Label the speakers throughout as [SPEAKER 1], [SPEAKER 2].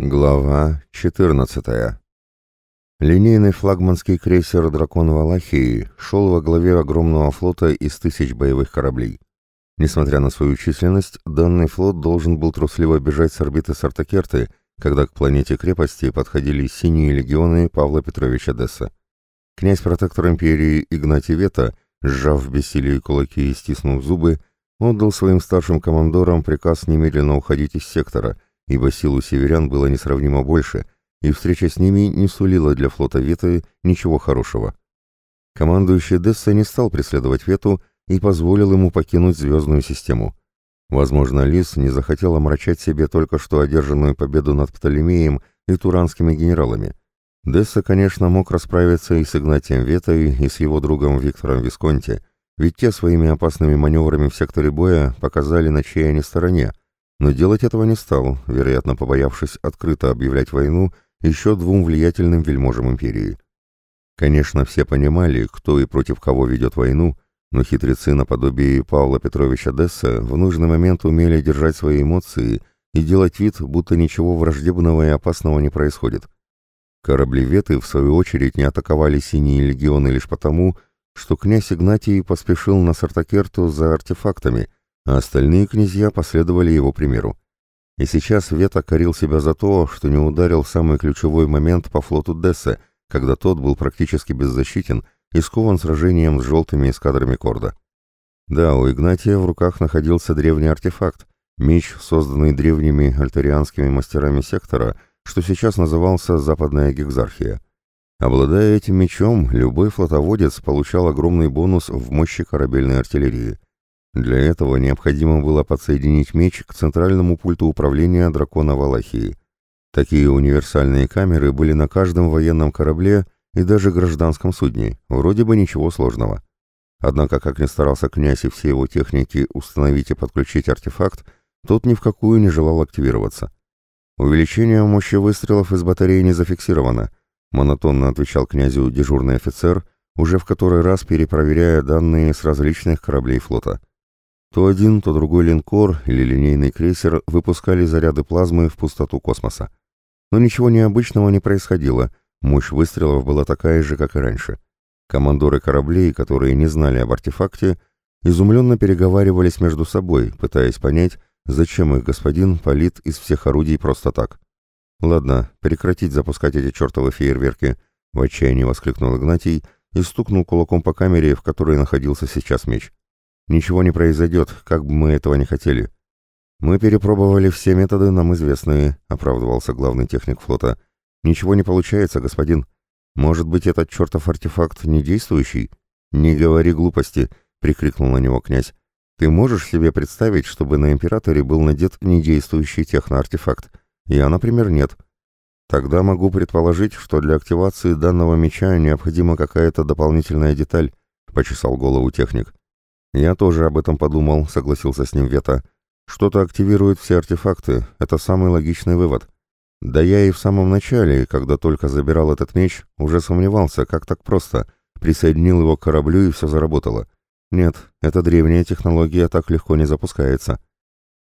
[SPEAKER 1] Глава 14. Линейный флагманский крейсер «Дракон Валахии» шел во главе огромного флота из тысяч боевых кораблей. Несмотря на свою численность, данный флот должен был трусливо бежать с орбиты Сартакерты, когда к планете-крепости подходили синие легионы Павла Петровича Десса. Князь-протектор империи Игнатий Вета, сжав в бессилии кулаки и стиснув зубы, отдал своим старшим командорам приказ немедленно уходить из сектора – ибо сил у северян было несравнимо больше, и встреча с ними не сулила для флота Веты ничего хорошего. Командующий Десса не стал преследовать Вету и позволил ему покинуть звездную систему. Возможно, Лис не захотел омрачать себе только что одержанную победу над Птолемеем и туранскими генералами. Десса, конечно, мог расправиться и с Игнатием Ветой, и с его другом Виктором Висконти, ведь те своими опасными маневрами в секторе боя показали, на чьей они стороне, но делать этого не стал, вероятно, побоявшись открыто объявлять войну еще двум влиятельным вельможам империи. Конечно, все понимали, кто и против кого ведет войну, но хитрецы наподобие Павла Петровича Десса в нужный момент умели держать свои эмоции и делать вид, будто ничего враждебного и опасного не происходит. Корабли Веты, в свою очередь, не атаковали синие легионы лишь потому, что князь Игнатий поспешил на Сартакерту за артефактами – а остальные князья последовали его примеру. И сейчас Вета корил себя за то, что не ударил самый ключевой момент по флоту Дессе, когда тот был практически беззащитен и скован сражением с желтыми эскадрами Корда. Да, у Игнатия в руках находился древний артефакт, меч, созданный древними альтарианскими мастерами сектора, что сейчас назывался Западная Гекзархия. Обладая этим мечом, любой флотоводец получал огромный бонус в мощи корабельной артиллерии. Для этого необходимо было подсоединить меч к центральному пульту управления дракона Валахии. Такие универсальные камеры были на каждом военном корабле и даже гражданском судне, вроде бы ничего сложного. Однако, как ни старался князь и все его техники установить и подключить артефакт, тот ни в какую не желал активироваться. Увеличение мощи выстрелов из батареи не зафиксировано, монотонно отвечал князю дежурный офицер, уже в который раз перепроверяя данные с различных кораблей флота. То один, то другой линкор или линейный крейсер выпускали заряды плазмы в пустоту космоса. Но ничего необычного не происходило, мощь выстрелов была такая же, как и раньше. Командоры кораблей, которые не знали об артефакте, изумленно переговаривались между собой, пытаясь понять, зачем их господин палит из всех орудий просто так. «Ладно, прекратить запускать эти чертовы фейерверки», — в отчаянии воскликнул Игнатий и стукнул кулаком по камере, в которой находился сейчас меч. Ничего не произойдет, как бы мы этого не хотели. Мы перепробовали все методы нам известные, оправдывался главный техник флота. Ничего не получается, господин. Может быть, этот чертов артефакт не действующий? Не говори глупости, прикрикнул на него князь. Ты можешь себе представить, чтобы на императоре был надет недействующий техноартефакт? Я, например, нет. Тогда могу предположить, что для активации данного меча необходима какая-то дополнительная деталь, почесал голову техник. «Я тоже об этом подумал», — согласился с ним Вета. «Что-то активирует все артефакты, это самый логичный вывод. Да я и в самом начале, когда только забирал этот меч, уже сомневался, как так просто. Присоединил его к кораблю и все заработало. Нет, эта древняя технология так легко не запускается».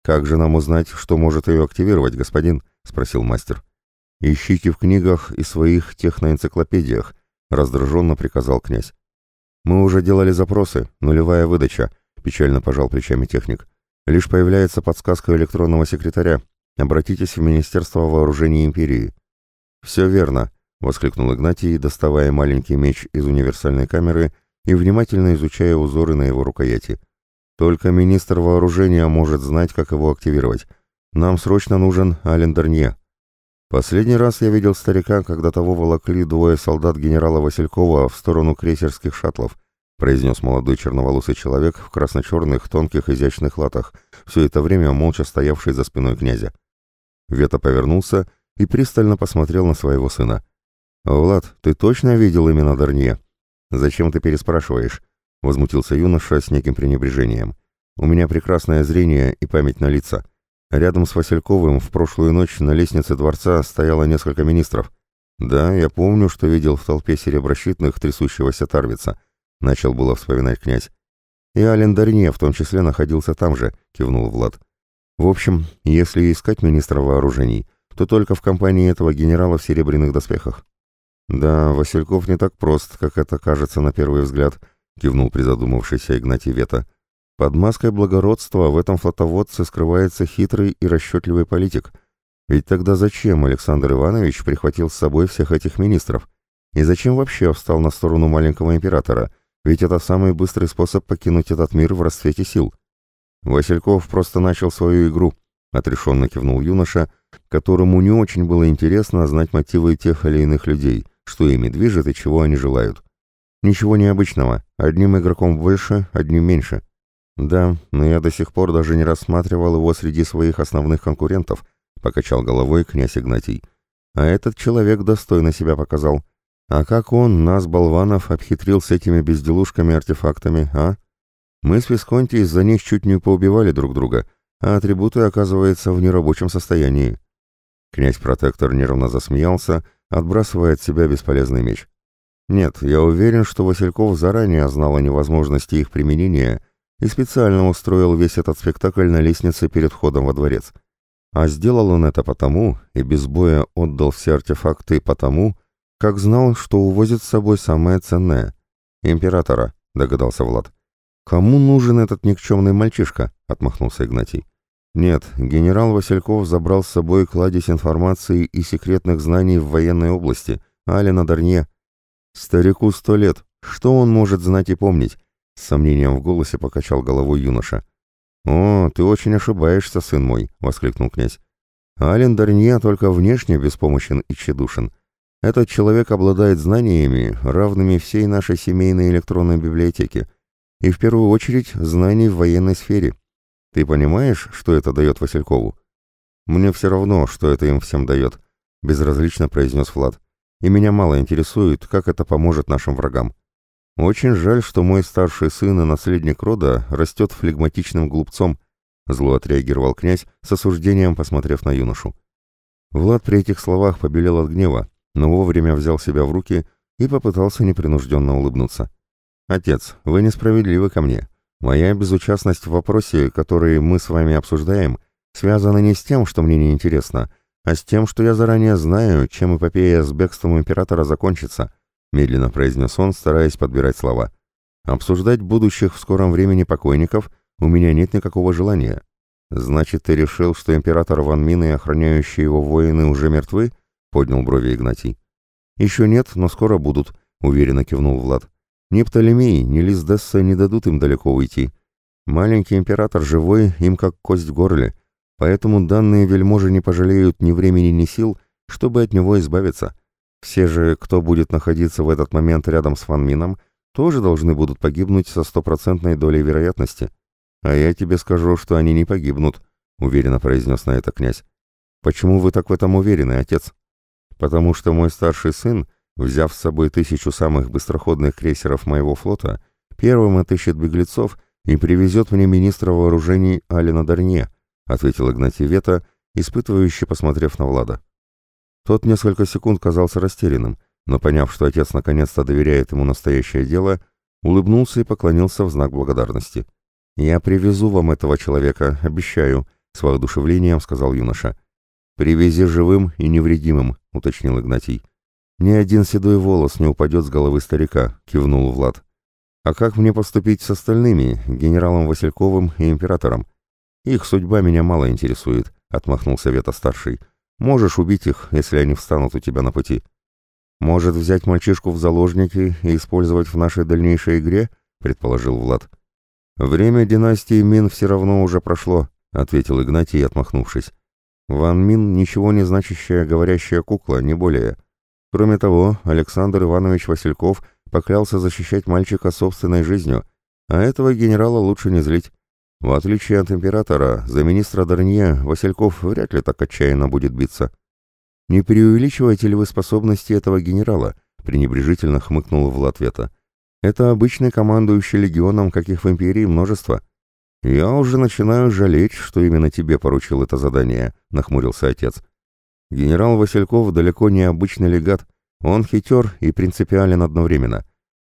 [SPEAKER 1] «Как же нам узнать, что может ее активировать, господин?» — спросил мастер. «Ищите в книгах и своих техноэнциклопедиях», — раздраженно приказал князь. «Мы уже делали запросы, нулевая выдача», — печально пожал плечами техник. «Лишь появляется подсказка электронного секретаря. Обратитесь в Министерство вооружений империи». «Все верно», — воскликнул Игнатий, доставая маленький меч из универсальной камеры и внимательно изучая узоры на его рукояти. «Только министр вооружения может знать, как его активировать. Нам срочно нужен Ален Дернье». Последний раз я видел старика, когда того волокли двое солдат генерала Василькова в сторону крейсерских шаттлов, произнес молодой черноволосый человек в красно-черных, тонких, изящных латах, все это время молча стоявший за спиной князя. Вета повернулся и пристально посмотрел на своего сына. «Влад, ты точно видел именно Дарнье?» «Зачем ты переспрашиваешь?» — возмутился юноша с неким пренебрежением. «У меня прекрасное зрение и память на лица». Рядом с Васильковым в прошлую ночь на лестнице дворца стояло несколько министров. Да, я помню, что видел в толпе сереброщитных трясущегося Тарвица. Начал было вспоминать князь. И Ален Дарне в том числе находился там же, кивнул Влад. В общем, если искать министра вооружений, то только в компании этого генерала в серебряных доспехах. «Да, Васильков не так прост, как это кажется на первый взгляд», — кивнул призадумавшийся Игнатий Вета. «Под маской благородства в этом флотоводце скрывается хитрый и расчетливый политик. Ведь тогда зачем Александр Иванович прихватил с собой всех этих министров? И зачем вообще встал на сторону маленького императора? Ведь это самый быстрый способ покинуть этот мир в расцвете сил». Васильков просто начал свою игру, — отрешенно кивнул юноша, которому не очень было интересно знать мотивы тех или иных людей — что ими движет и чего они желают. Ничего необычного, одним игроком больше, одним меньше. Да, но я до сих пор даже не рассматривал его среди своих основных конкурентов, покачал головой князь Игнатий. А этот человек достойно себя показал. А как он, нас, болванов, обхитрил с этими безделушками-артефактами, а? Мы с Висконти из-за них чуть не поубивали друг друга, а атрибуты, оказывается, в нерабочем состоянии. Князь-протектор нервно засмеялся, отбрасывая от себя бесполезный меч. Нет, я уверен, что Васильков заранее знал о невозможности их применения и специально устроил весь этот спектакль на лестнице перед входом во дворец. А сделал он это потому, и без боя отдал все артефакты потому, как знал, что увозит с собой самое ценное — императора, догадался Влад. «Кому нужен этот никчемный мальчишка?» — отмахнулся Игнатий. Нет, генерал Васильков забрал с собой кладезь информации и секретных знаний в военной области, Алина Дарнье. Старику сто лет, что он может знать и помнить? С сомнением в голосе покачал головой юноша. «О, ты очень ошибаешься, сын мой», — воскликнул князь. «Ален Дарнье только внешне беспомощен и тщедушен. Этот человек обладает знаниями, равными всей нашей семейной электронной библиотеке, и в первую очередь знаний в военной сфере. Ты понимаешь, что это дает Василькову? Мне все равно, что это им всем дает, безразлично произнес Влад. И меня мало интересует, как это поможет нашим врагам. Очень жаль, что мой старший сын и наследник рода растет флегматичным глупцом, зло отреагировал князь с осуждением, посмотрев на юношу. Влад при этих словах побелел от гнева, но вовремя взял себя в руки и попытался непринужденно улыбнуться. «Отец, вы несправедливы ко мне. Моя безучастность в вопросе, который мы с вами обсуждаем, связана не с тем, что мне не интересно, а с тем, что я заранее знаю, чем эпопея с бегством императора закончится, медленно произнес он, стараясь подбирать слова. Обсуждать будущих в скором времени покойников у меня нет никакого желания. Значит, ты решил, что император Ван Мин и охраняющие его воины уже мертвы? поднял брови Игнатий. Еще нет, но скоро будут, уверенно кивнул Влад. Ни Птолемей, ни Лиздесса не дадут им далеко уйти. Маленький император живой, им как кость в горле, поэтому данные вельможи не пожалеют ни времени, ни сил, чтобы от него избавиться. Все же, кто будет находиться в этот момент рядом с Ван тоже должны будут погибнуть со стопроцентной долей вероятности. А я тебе скажу, что они не погибнут, уверенно произнес на это князь. Почему вы так в этом уверены, отец? Потому что мой старший сын Взяв с собой тысячу самых быстроходных крейсеров моего флота, первым отыщет беглецов и привезет мне министра вооружений Алина Дарне, ответил Игнатий Вета, испытывающе посмотрев на Влада. Тот несколько секунд казался растерянным, но поняв, что отец наконец-то доверяет ему настоящее дело, улыбнулся и поклонился в знак благодарности. «Я привезу вам этого человека, обещаю», — с воодушевлением сказал юноша. «Привези живым и невредимым», — уточнил Игнатий. «Ни один седой волос не упадет с головы старика», — кивнул Влад. «А как мне поступить с остальными, генералом Васильковым и императором? Их судьба меня мало интересует», — отмахнулся Вета-старший. «Можешь убить их, если они встанут у тебя на пути». «Может, взять мальчишку в заложники и использовать в нашей дальнейшей игре?» — предположил Влад. «Время династии Мин все равно уже прошло», — ответил Игнатий, отмахнувшись. «Ван Мин — ничего не значащая говорящая кукла, не более». Кроме того, Александр Иванович Васильков поклялся защищать мальчика собственной жизнью, а этого генерала лучше не злить. В отличие от императора, за министра Дарнье Васильков вряд ли так отчаянно будет биться. «Не преувеличиваете ли вы способности этого генерала?» — пренебрежительно хмыкнул Влад Вета. «Это обычный командующий легионом, каких в империи множество». «Я уже начинаю жалеть, что именно тебе поручил это задание», — нахмурился отец. Генерал Васильков далеко не обычный легат, он хитер и принципиален одновременно.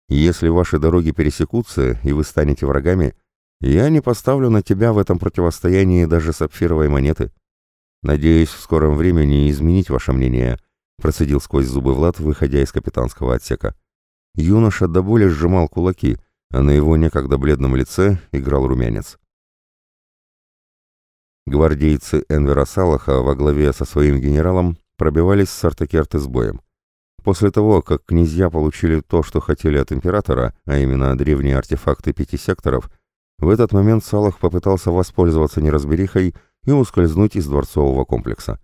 [SPEAKER 1] Если ваши дороги пересекутся, и вы станете врагами, я не поставлю на тебя в этом противостоянии даже сапфировой монеты. Надеюсь, в скором времени изменить ваше мнение», — процедил сквозь зубы Влад, выходя из капитанского отсека. Юноша до боли сжимал кулаки, а на его некогда бледном лице играл румянец. Гвардейцы Энвера Салаха во главе со своим генералом пробивались с Артакерты с боем. После того, как князья получили то, что хотели от императора, а именно древние артефакты пяти секторов, в этот момент Салах попытался воспользоваться неразберихой и ускользнуть из дворцового комплекса.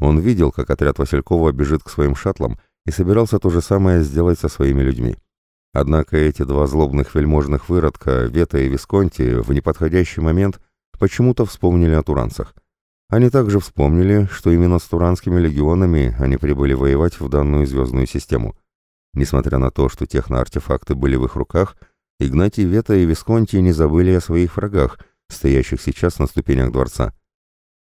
[SPEAKER 1] Он видел, как отряд Василькова бежит к своим шаттлам и собирался то же самое сделать со своими людьми. Однако эти два злобных вельможных выродка, Вета и Висконти, в неподходящий момент почему-то вспомнили о туранцах. Они также вспомнили, что именно с туранскими легионами они прибыли воевать в данную звездную систему. Несмотря на то, что техноартефакты были в их руках, Игнатий Вета и Висконти не забыли о своих врагах, стоящих сейчас на ступенях дворца.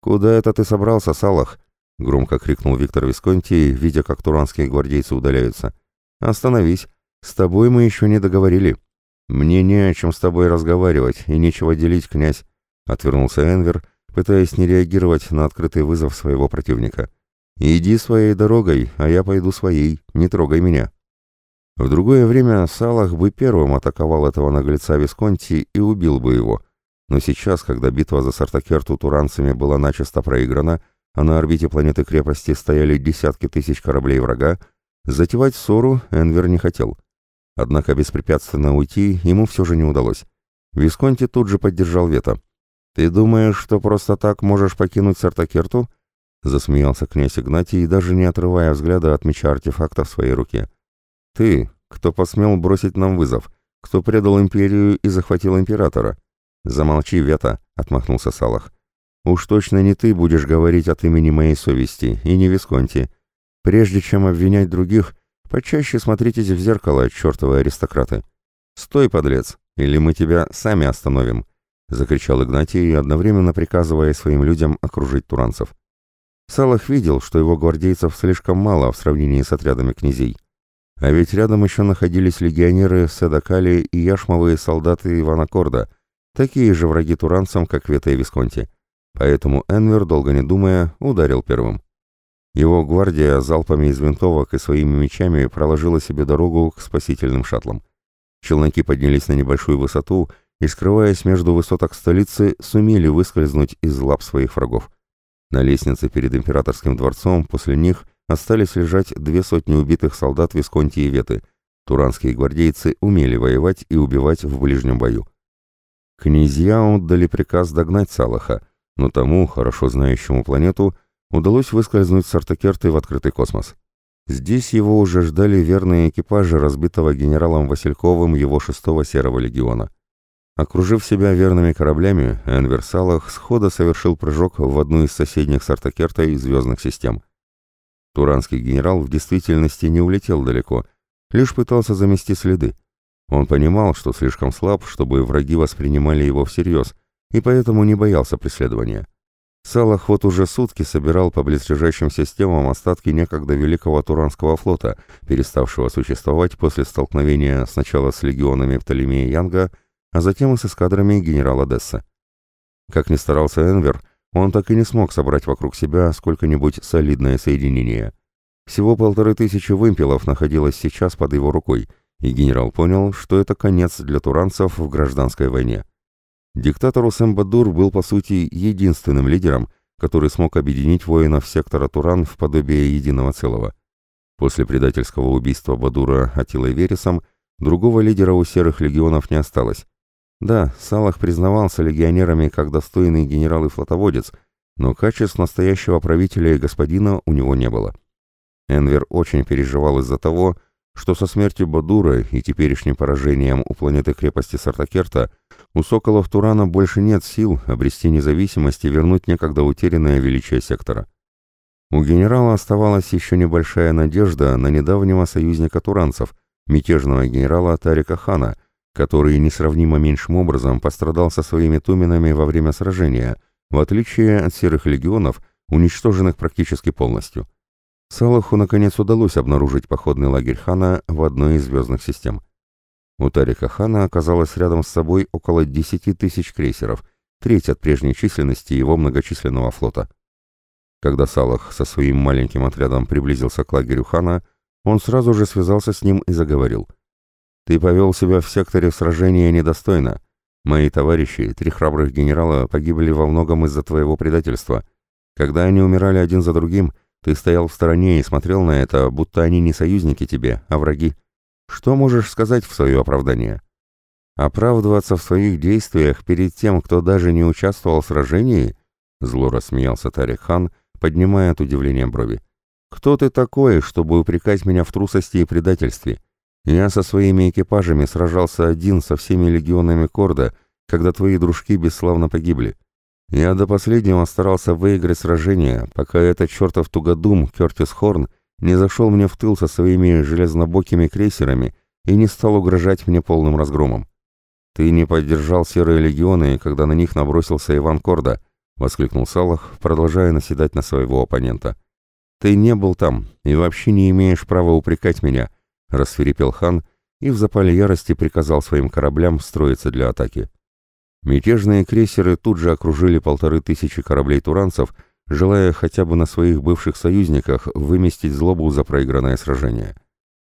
[SPEAKER 1] «Куда это ты собрался, Салах?» — громко крикнул Виктор Висконти, видя, как туранские гвардейцы удаляются. «Остановись. С тобой мы еще не договорили». «Мне не о чем с тобой разговаривать и нечего делить, князь», — отвернулся Энвер, пытаясь не реагировать на открытый вызов своего противника. «Иди своей дорогой, а я пойду своей, не трогай меня». В другое время Салах бы первым атаковал этого наглеца Висконти и убил бы его, но сейчас, когда битва за Сартакерту туранцами была начисто проиграна, а на орбите планеты-крепости стояли десятки тысяч кораблей врага, затевать ссору Энвер не хотел. Однако беспрепятственно уйти ему все же не удалось. Висконти тут же поддержал Вето. «Ты думаешь, что просто так можешь покинуть Сартакерту?» Засмеялся князь Игнатий, даже не отрывая взгляда от меча артефакта в своей руке. «Ты, кто посмел бросить нам вызов, кто предал империю и захватил императора?» «Замолчи, Вета», — отмахнулся Салах. «Уж точно не ты будешь говорить от имени моей совести, и не Висконти. Прежде чем обвинять других, почаще смотритесь в зеркало, чертовы аристократы». «Стой, подлец, или мы тебя сами остановим», — закричал Игнатий, одновременно приказывая своим людям окружить туранцев. Салах видел, что его гвардейцев слишком мало в сравнении с отрядами князей. А ведь рядом еще находились легионеры Седокали и яшмовые солдаты Ивана Корда — Такие же враги туранцам, как Вета и Висконти. Поэтому Энвер, долго не думая, ударил первым. Его гвардия залпами из винтовок и своими мечами проложила себе дорогу к спасительным шаттлам. Челноки поднялись на небольшую высоту и, скрываясь между высоток столицы, сумели выскользнуть из лап своих врагов. На лестнице перед императорским дворцом после них остались лежать две сотни убитых солдат Висконти и Веты. Туранские гвардейцы умели воевать и убивать в ближнем бою. Князья отдали приказ догнать Салаха, но тому, хорошо знающему планету, удалось выскользнуть с Артакерты в открытый космос. Здесь его уже ждали верные экипажи разбитого генералом Васильковым его шестого серого легиона. Окружив себя верными кораблями, Энвер Салах схода совершил прыжок в одну из соседних с Артакертой звездных систем. Туранский генерал в действительности не улетел далеко, лишь пытался замести следы. Он понимал, что слишком слаб, чтобы враги воспринимали его всерьез, и поэтому не боялся преследования. Салах вот уже сутки собирал по близлежащим системам остатки некогда великого Туранского флота, переставшего существовать после столкновения сначала с легионами Птолемея Янга, а затем и с эскадрами генерала Десса. Как ни старался Энвер, он так и не смог собрать вокруг себя сколько-нибудь солидное соединение. Всего полторы тысячи вымпелов находилось сейчас под его рукой, и генерал понял, что это конец для туранцев в гражданской войне. Диктатор Усэм-Бадур был, по сути, единственным лидером, который смог объединить воинов сектора Туран в подобие единого целого. После предательского убийства Бадура Атилой Вересом другого лидера у серых легионов не осталось. Да, Салах признавался легионерами как достойный генерал и флотоводец, но качеств настоящего правителя и господина у него не было. Энвер очень переживал из-за того, что со смертью Бадура и теперешним поражением у планеты крепости Сартакерта у соколов Турана больше нет сил обрести независимость и вернуть некогда утерянное величие сектора. У генерала оставалась еще небольшая надежда на недавнего союзника туранцев, мятежного генерала Тарика Хана, который несравнимо меньшим образом пострадал со своими туменами во время сражения, в отличие от серых легионов, уничтоженных практически полностью. Салаху наконец удалось обнаружить походный лагерь хана в одной из звездных систем. У Тарика хана оказалось рядом с собой около 10 тысяч крейсеров, треть от прежней численности его многочисленного флота. Когда Салах со своим маленьким отрядом приблизился к лагерю хана, он сразу же связался с ним и заговорил. «Ты повел себя в секторе сражения недостойно. Мои товарищи, три храбрых генерала, погибли во многом из-за твоего предательства. Когда они умирали один за другим, ты стоял в стороне и смотрел на это, будто они не союзники тебе, а враги. Что можешь сказать в свое оправдание?» «Оправдываться в своих действиях перед тем, кто даже не участвовал в сражении?» Зло рассмеялся Тарик хан, поднимая от удивления брови. «Кто ты такой, чтобы упрекать меня в трусости и предательстве? Я со своими экипажами сражался один со всеми легионами Корда, когда твои дружки бесславно погибли. Я до последнего старался выиграть сражение, пока этот чертов тугодум Кертис Хорн не зашел мне в тыл со своими железнобокими крейсерами и не стал угрожать мне полным разгромом. Ты не поддержал серые легионы, когда на них набросился Иван Корда, — воскликнул Салах, продолжая наседать на своего оппонента. «Ты не был там и вообще не имеешь права упрекать меня», — расферепел хан и в запале ярости приказал своим кораблям строиться для атаки. Мятежные крейсеры тут же окружили полторы тысячи кораблей туранцев, желая хотя бы на своих бывших союзниках выместить злобу за проигранное сражение.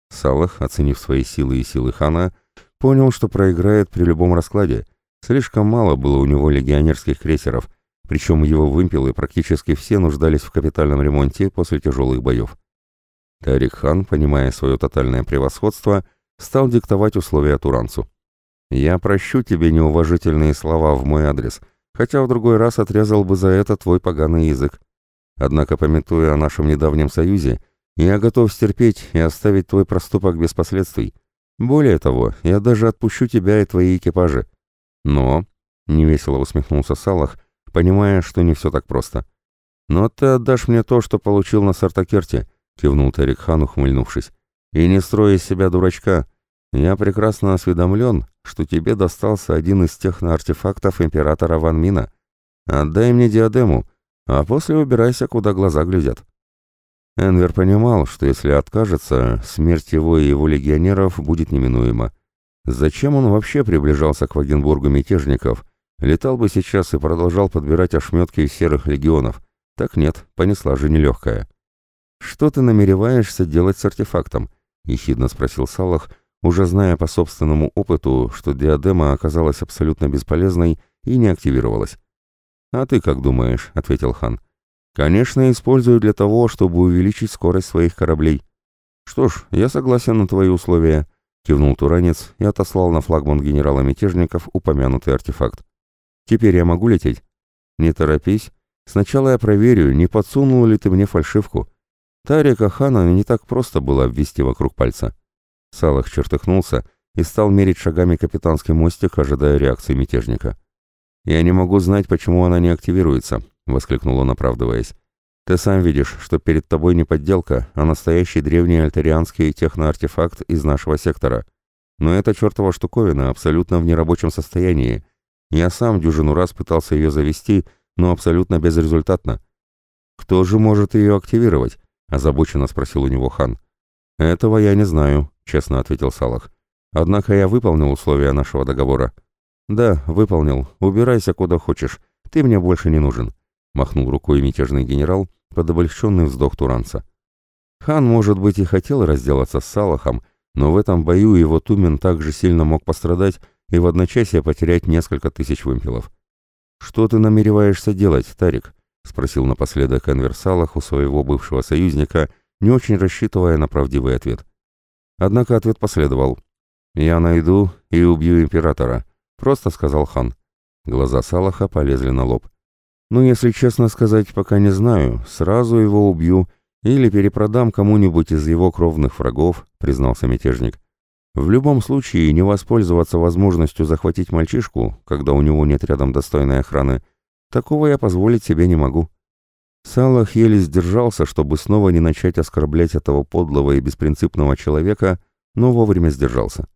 [SPEAKER 1] Салах, оценив свои силы и силы хана, понял, что проиграет при любом раскладе. Слишком мало было у него легионерских крейсеров, причем его вымпелы практически все нуждались в капитальном ремонте после тяжелых боев. Тарик хан, понимая свое тотальное превосходство, стал диктовать условия туранцу. «Я прощу тебе неуважительные слова в мой адрес, хотя в другой раз отрезал бы за это твой поганый язык. Однако, пометуя о нашем недавнем союзе, я готов стерпеть и оставить твой проступок без последствий. Более того, я даже отпущу тебя и твои экипажи. Но, — невесело усмехнулся Салах, понимая, что не все так просто. «Но ты отдашь мне то, что получил на Сартакерте», — кивнул Тарик хан, ухмыльнувшись. «И не строй из себя дурачка. Я прекрасно осведомлен, что тебе достался один из техноартефактов императора Ван Мина. Отдай мне диадему, а после убирайся, куда глаза глядят». Энвер понимал, что если откажется, смерть его и его легионеров будет неминуема. Зачем он вообще приближался к Вагенбургу мятежников, Летал бы сейчас и продолжал подбирать ошметки из серых легионов. Так нет, понесла же нелегкая. «Что ты намереваешься делать с артефактом?» — ехидно спросил Салах, уже зная по собственному опыту, что диадема оказалась абсолютно бесполезной и не активировалась. «А ты как думаешь?» — ответил хан. «Конечно, использую для того, чтобы увеличить скорость своих кораблей». «Что ж, я согласен на твои условия», — кивнул Туранец и отослал на флагман генерала мятежников упомянутый артефакт. Теперь я могу лететь? Не торопись. Сначала я проверю, не подсунул ли ты мне фальшивку. Тарика Хана не так просто было обвести вокруг пальца. Салах чертыхнулся и стал мерить шагами капитанский мостик, ожидая реакции мятежника. «Я не могу знать, почему она не активируется», — воскликнул он, оправдываясь. «Ты сам видишь, что перед тобой не подделка, а настоящий древний альтерианский техноартефакт из нашего сектора. Но эта чертова штуковина абсолютно в нерабочем состоянии, я сам дюжину раз пытался ее завести, но абсолютно безрезультатно. «Кто же может ее активировать?» — озабоченно спросил у него хан. «Этого я не знаю», — честно ответил Салах. «Однако я выполнил условия нашего договора». «Да, выполнил. Убирайся куда хочешь. Ты мне больше не нужен», — махнул рукой мятежный генерал под облегченный вздох Туранца. Хан, может быть, и хотел разделаться с Салахом, но в этом бою его Тумен также сильно мог пострадать, и в одночасье потерять несколько тысяч вымпелов. «Что ты намереваешься делать, Тарик?» — спросил напоследок Энвер Салах у своего бывшего союзника, не очень рассчитывая на правдивый ответ. Однако ответ последовал. «Я найду и убью императора», — просто сказал хан. Глаза Салаха полезли на лоб. «Ну, если честно сказать, пока не знаю. Сразу его убью или перепродам кому-нибудь из его кровных врагов», — признался мятежник. В любом случае, не воспользоваться возможностью захватить мальчишку, когда у него нет рядом достойной охраны, такого я позволить себе не могу. Салах еле сдержался, чтобы снова не начать оскорблять этого подлого и беспринципного человека, но вовремя сдержался.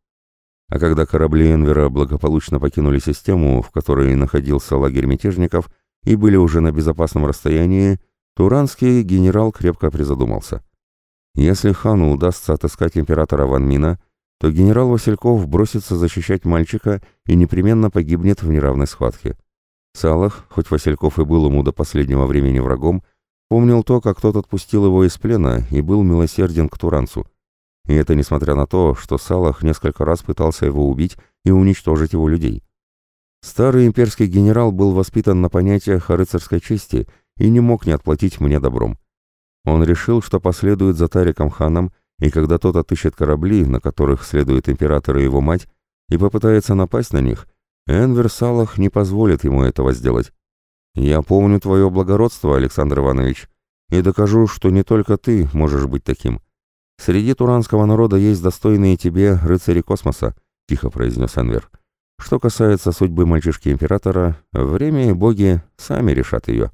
[SPEAKER 1] А когда корабли Энвера благополучно покинули систему, в которой находился лагерь мятежников, и были уже на безопасном расстоянии, Туранский генерал крепко призадумался. Если хану удастся отыскать императора Ван Мина, то генерал Васильков бросится защищать мальчика и непременно погибнет в неравной схватке. Салах, хоть Васильков и был ему до последнего времени врагом, Помнил то, как тот отпустил его из плена и был милосерден к Туранцу. И это несмотря на то, что Салах несколько раз пытался его убить и уничтожить его людей. Старый имперский генерал был воспитан на понятиях о рыцарской чести и не мог не отплатить мне добром. Он решил, что последует за Тариком ханом, и когда тот отыщет корабли, на которых следует император и его мать, и попытается напасть на них, Энвер Салах не позволит ему этого сделать. Я помню твое благородство, Александр Иванович, и докажу, что не только ты можешь быть таким. Среди туранского народа есть достойные тебе рыцари космоса, тихо произнес Энвер. Что касается судьбы мальчишки императора, время и боги сами решат ее.